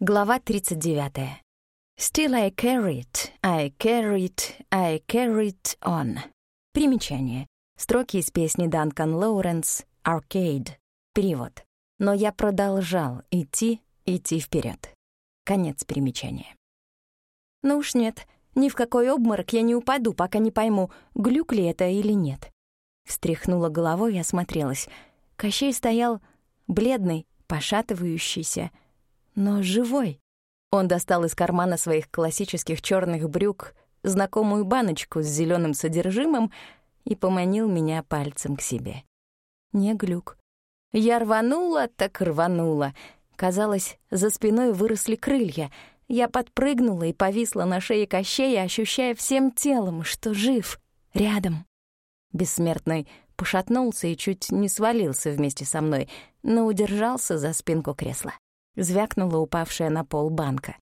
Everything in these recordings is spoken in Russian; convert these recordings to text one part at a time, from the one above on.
Глава 39. Still I carried, I carried, I carried on. Примечание. Строки из песни Данкан Лоуренс «Arcade». Перевод. Но я продолжал идти, идти вперед. Конец примечания. Ну уж нет, ни в какой обморок я не упаду, пока не пойму, глюк ли это или нет. Встряхнула головой и осмотрелась. Кощей стоял бледный, пошатывающийся, но живой. Он достал из кармана своих классических черных брюк знакомую баночку с зеленым содержимым и поманил меня пальцем к себе. Не глюк. Я рванула, так рванула. Казалось, за спиной выросли крылья. Я подпрыгнула и повисла на шее Кощея, ощущая всем телом, что жив, рядом. Бессмертный пошатнулся и чуть не свалился вместе со мной, но удержался за спинку кресла звякнула упавшая на пол банка.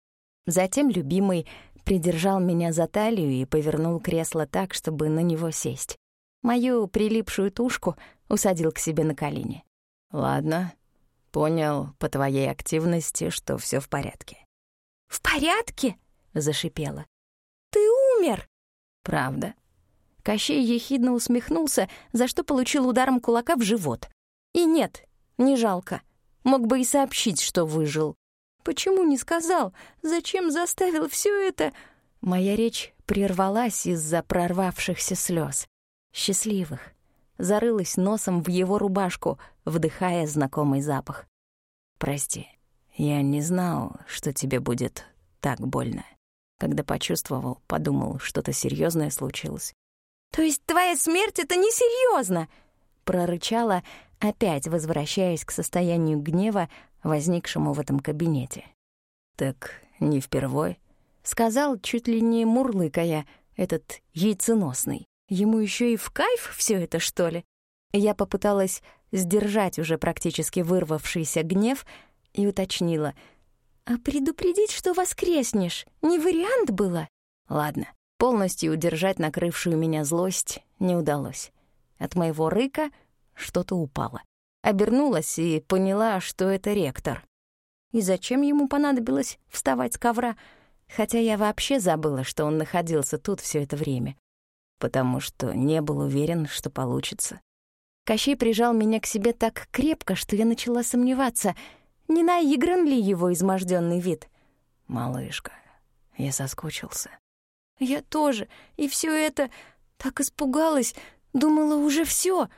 Затем любимый придержал меня за талию и повернул кресло так, чтобы на него сесть. Мою прилипшую тушку усадил к себе на колени. «Ладно, понял по твоей активности, что все в порядке». «В порядке?» — зашипела. «Ты умер!» «Правда». Кощей ехидно усмехнулся, за что получил ударом кулака в живот. «И нет, не жалко. Мог бы и сообщить, что выжил. Почему не сказал? Зачем заставил все это? Моя речь прервалась из-за прорвавшихся слез. Счастливых. Зарылась носом в его рубашку, вдыхая знакомый запах. «Прости, я не знал, что тебе будет так больно. Когда почувствовал, подумал, что-то серьезное случилось. «То есть твоя смерть — это несерьезно?» Прорычала, опять возвращаясь к состоянию гнева, возникшему в этом кабинете. «Так не впервой», — сказал, чуть ли не мурлыкая, этот яйценосный. Ему еще и в кайф все это, что ли? Я попыталась сдержать уже практически вырвавшийся гнев и уточнила. «А предупредить, что воскреснешь, не вариант было?» Ладно, полностью удержать накрывшую меня злость не удалось. От моего рыка что-то упало. Обернулась и поняла, что это ректор. И зачем ему понадобилось вставать с ковра, хотя я вообще забыла, что он находился тут все это время, потому что не был уверен, что получится. Кощей прижал меня к себе так крепко, что я начала сомневаться, не наигран ли его изможденный вид. «Малышка, я соскучился». «Я тоже, и все это так испугалась, думала, уже все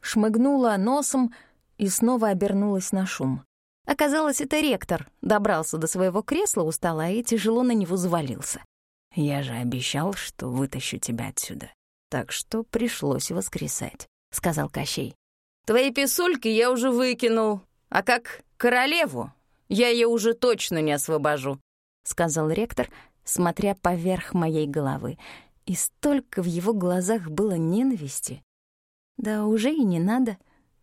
шмыгнула носом и снова обернулась на шум. Оказалось, это ректор добрался до своего кресла у и тяжело на него завалился. «Я же обещал, что вытащу тебя отсюда, так что пришлось воскресать», — сказал Кощей. «Твои писульки я уже выкинул, а как королеву я ее уже точно не освобожу», — сказал ректор, смотря поверх моей головы. И столько в его глазах было ненависти, да уже и не надо,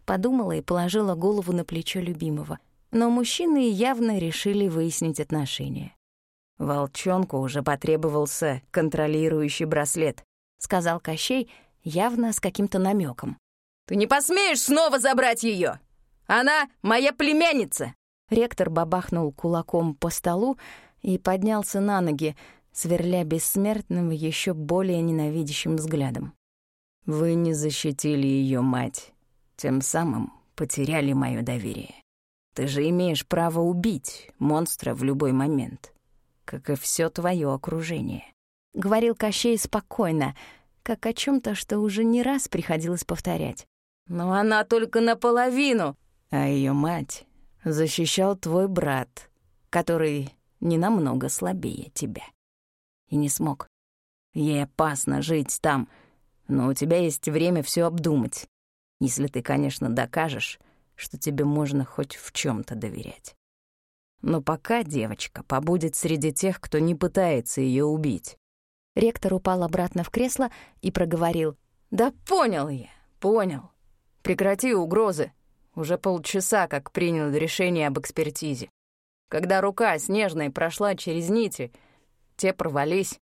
подумала и положила голову на плечо любимого. Но мужчины явно решили выяснить отношения. Волчонку уже потребовался контролирующий браслет, сказал Кощей, явно с каким-то намеком. Ты не посмеешь снова забрать ее! Она моя племянница! Ректор бабахнул кулаком по столу и поднялся на ноги, сверля бессмертным еще более ненавидящим взглядом. Вы не защитили ее мать, тем самым потеряли мое доверие. Ты же имеешь право убить монстра в любой момент, как и все твое окружение. Говорил Кощей спокойно, как о чем то что уже не раз приходилось повторять. Но она только наполовину. А ее мать защищал твой брат, который не намного слабее тебя. И не смог. Ей опасно жить там — но у тебя есть время все обдумать, если ты, конечно, докажешь, что тебе можно хоть в чем то доверять. Но пока девочка побудет среди тех, кто не пытается ее убить. Ректор упал обратно в кресло и проговорил. «Да понял я, понял. Прекрати угрозы. Уже полчаса, как принял решение об экспертизе. Когда рука снежной прошла через нити, те порвались,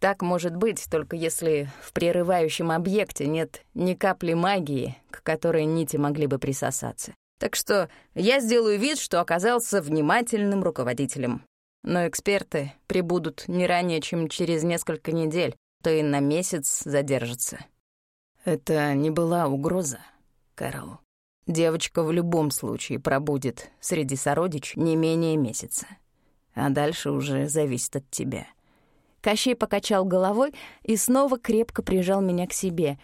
так может быть, только если в прерывающем объекте нет ни капли магии, к которой нити могли бы присосаться. Так что я сделаю вид, что оказался внимательным руководителем. Но эксперты прибудут не ранее, чем через несколько недель, то и на месяц задержатся. Это не была угроза, Кэрол. Девочка в любом случае пробудет среди сородич не менее месяца. А дальше уже зависит от тебя. Кощей покачал головой и снова крепко прижал меня к себе.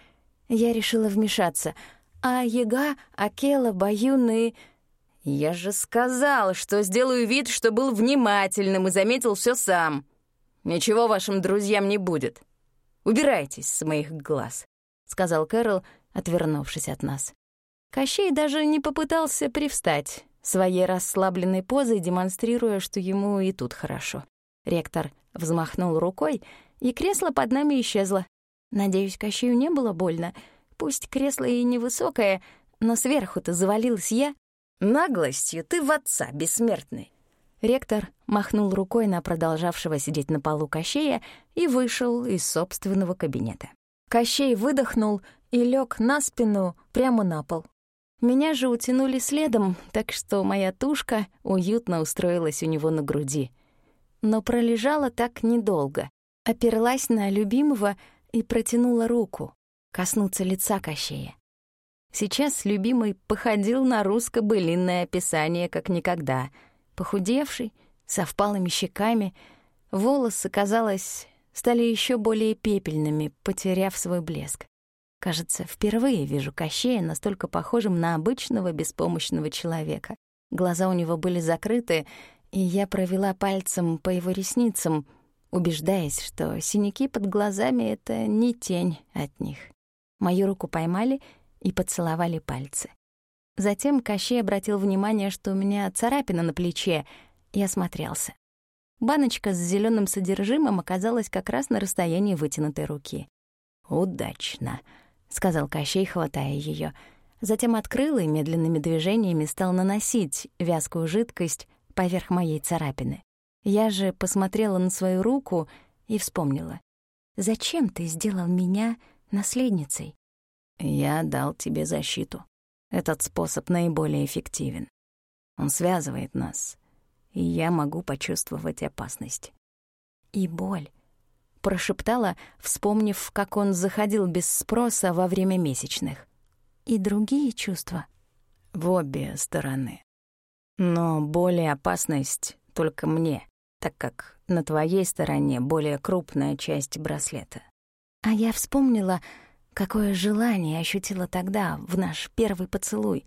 Я решила вмешаться. А Яга, Акела, Баюн и... «Я же сказал, что сделаю вид, что был внимательным и заметил все сам. Ничего вашим друзьям не будет. Убирайтесь с моих глаз», — сказал Кэрол, отвернувшись от нас. Кощей даже не попытался привстать, своей расслабленной позой демонстрируя, что ему и тут хорошо. Ректор взмахнул рукой, и кресло под нами исчезло. Надеюсь, Кощею не было больно. Пусть кресло и невысокое, но сверху-то завалилась я. Наглостью ты в отца бессмертный. Ректор махнул рукой на продолжавшего сидеть на полу Кощея и вышел из собственного кабинета. Кощей выдохнул и лег на спину прямо на пол. Меня же утянули следом, так что моя тушка уютно устроилась у него на груди. Но пролежала так недолго. Оперлась на любимого и протянула руку, коснуться лица Кощея. Сейчас любимый походил на русско-былинное описание как никогда. Похудевший, со впалыми щеками, волосы, казалось, стали еще более пепельными, потеряв свой блеск. Кажется, впервые вижу Кощея настолько похожим на обычного беспомощного человека. Глаза у него были закрыты, и я провела пальцем по его ресницам, убеждаясь, что синяки под глазами — это не тень от них. Мою руку поймали — и поцеловали пальцы. Затем Кощей обратил внимание, что у меня царапина на плече, и осмотрелся. Баночка с зеленым содержимым оказалась как раз на расстоянии вытянутой руки. «Удачно», — сказал Кощей, хватая ее. Затем открыл и медленными движениями стал наносить вязкую жидкость поверх моей царапины. Я же посмотрела на свою руку и вспомнила. «Зачем ты сделал меня наследницей?» Я дал тебе защиту. Этот способ наиболее эффективен. Он связывает нас, и я могу почувствовать опасность. И боль. Прошептала, вспомнив, как он заходил без спроса во время месячных. И другие чувства. В обе стороны. Но боль и опасность только мне, так как на твоей стороне более крупная часть браслета. А я вспомнила, Какое желание ощутила тогда, в наш первый поцелуй.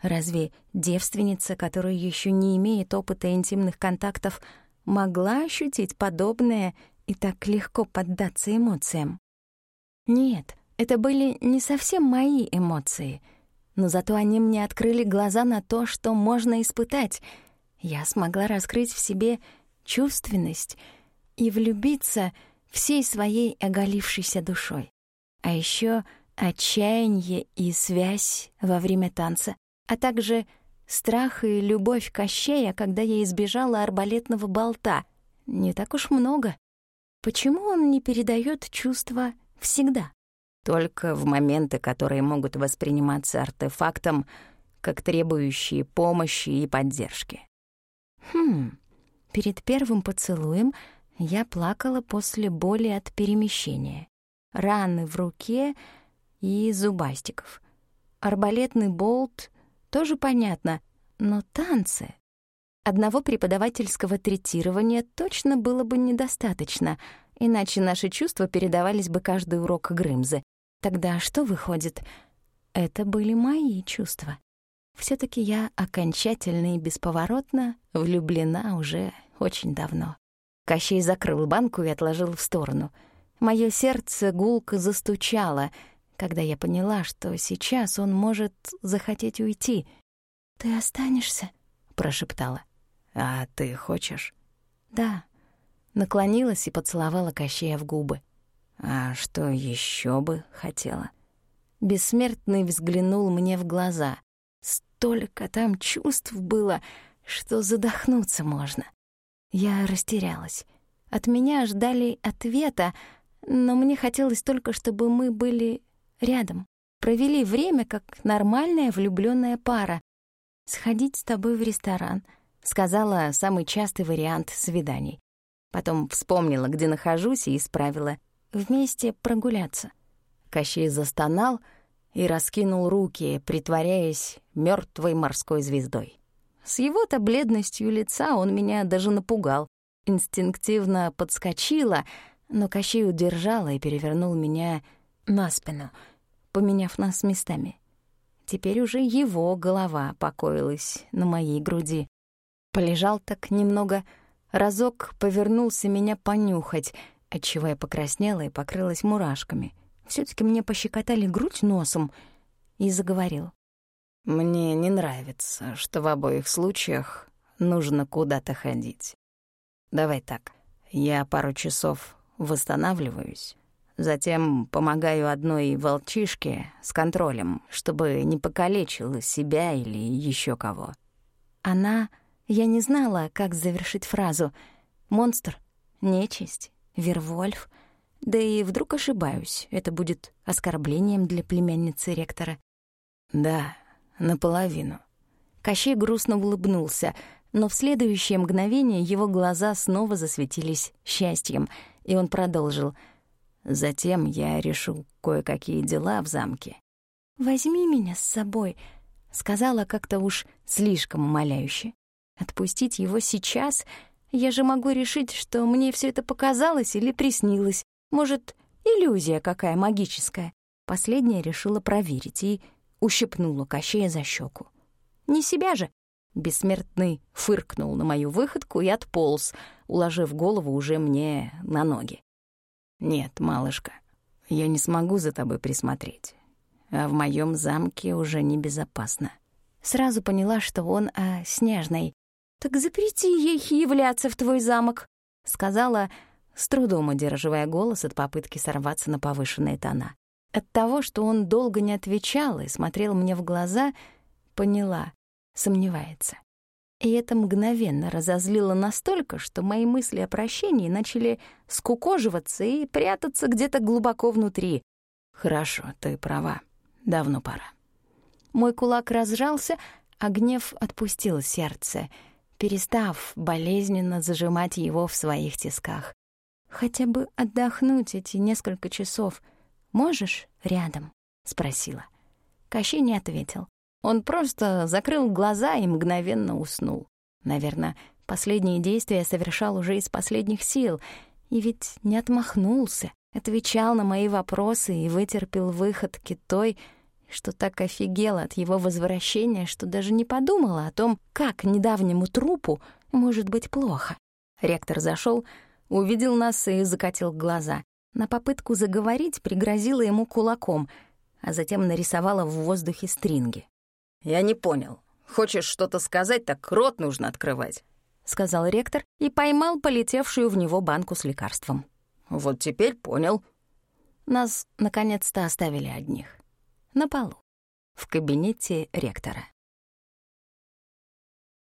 Разве девственница, которая еще не имеет опыта интимных контактов, могла ощутить подобное и так легко поддаться эмоциям? Нет, это были не совсем мои эмоции, но зато они мне открыли глаза на то, что можно испытать. Я смогла раскрыть в себе чувственность и влюбиться всей своей оголившейся душой. А еще отчаяние и связь во время танца, а также страх и любовь Кощея, когда я избежала арбалетного болта. Не так уж много. Почему он не передает чувства всегда? Только в моменты, которые могут восприниматься артефактом как требующие помощи и поддержки. Хм, перед первым поцелуем я плакала после боли от перемещения раны в руке и зубастиков. Арбалетный болт тоже понятно, но танцы... Одного преподавательского третирования точно было бы недостаточно, иначе наши чувства передавались бы каждый урок Грымзы. Тогда что выходит? Это были мои чувства. все таки я окончательно и бесповоротно влюблена уже очень давно. Кощей закрыл банку и отложил в сторону — Моё сердце гулко застучало, когда я поняла, что сейчас он может захотеть уйти. «Ты останешься?» — прошептала. «А ты хочешь?» «Да». Наклонилась и поцеловала Кощея в губы. «А что еще бы хотела?» Бессмертный взглянул мне в глаза. Столько там чувств было, что задохнуться можно. Я растерялась. От меня ждали ответа, но мне хотелось только, чтобы мы были рядом, провели время как нормальная влюбленная пара. «Сходить с тобой в ресторан», — сказала самый частый вариант свиданий. Потом вспомнила, где нахожусь, и исправила. «Вместе прогуляться». Кощей застонал и раскинул руки, притворяясь мертвой морской звездой. С его-то бледностью лица он меня даже напугал. Инстинктивно подскочила, но Кощей удержала и перевернул меня на спину, поменяв нас местами. Теперь уже его голова покоилась на моей груди. Полежал так немного, разок повернулся меня понюхать, отчего я покраснела и покрылась мурашками. все таки мне пощекотали грудь носом и заговорил. «Мне не нравится, что в обоих случаях нужно куда-то ходить. Давай так, я пару часов восстанавливаюсь, затем помогаю одной волчишке с контролем, чтобы не покалечила себя или еще кого». Она... Я не знала, как завершить фразу. «Монстр», «Нечисть», «Вервольф». Да и вдруг ошибаюсь, это будет оскорблением для племянницы ректора. «Да, наполовину». Кощей грустно улыбнулся, но в следующее мгновение его глаза снова засветились счастьем, и он продолжил. «Затем я решу кое-какие дела в замке». «Возьми меня с собой», — сказала как-то уж слишком умоляюще. «Отпустить его сейчас? Я же могу решить, что мне все это показалось или приснилось. Может, иллюзия какая магическая». Последняя решила проверить и ущипнула Кощея за щеку. «Не себя же!» Бессмертный фыркнул на мою выходку и отполз, уложив голову уже мне на ноги. «Нет, малышка, я не смогу за тобой присмотреть. А в моем замке уже небезопасно». Сразу поняла, что он о Снежной. «Так запрети ей являться в твой замок», — сказала, с трудом удерживая голос от попытки сорваться на повышенные тона. От того, что он долго не отвечал и смотрел мне в глаза, поняла, сомневается. И это мгновенно разозлило настолько, что мои мысли о прощении начали скукоживаться и прятаться где-то глубоко внутри. «Хорошо, ты права. Давно пора». Мой кулак разжался, а гнев отпустил сердце, перестав болезненно зажимать его в своих тисках. Хотя бы отдохнуть эти несколько часов — «Можешь рядом?» — спросила. Кощей не ответил. Он просто закрыл глаза и мгновенно уснул. Наверное, последние действия совершал уже из последних сил, и ведь не отмахнулся, отвечал на мои вопросы и вытерпел выходки той, что так офигела от его возвращения, что даже не подумала о том, как недавнему трупу может быть плохо. Ректор зашел, увидел нас и закатил глаза. На попытку заговорить пригрозила ему кулаком, а затем нарисовала в воздухе стринги. «Я не понял. Хочешь что-то сказать, так рот нужно открывать», — сказал ректор и поймал полетевшую в него банку с лекарством. «Вот теперь понял». Нас наконец-то оставили одних. На полу. В кабинете ректора.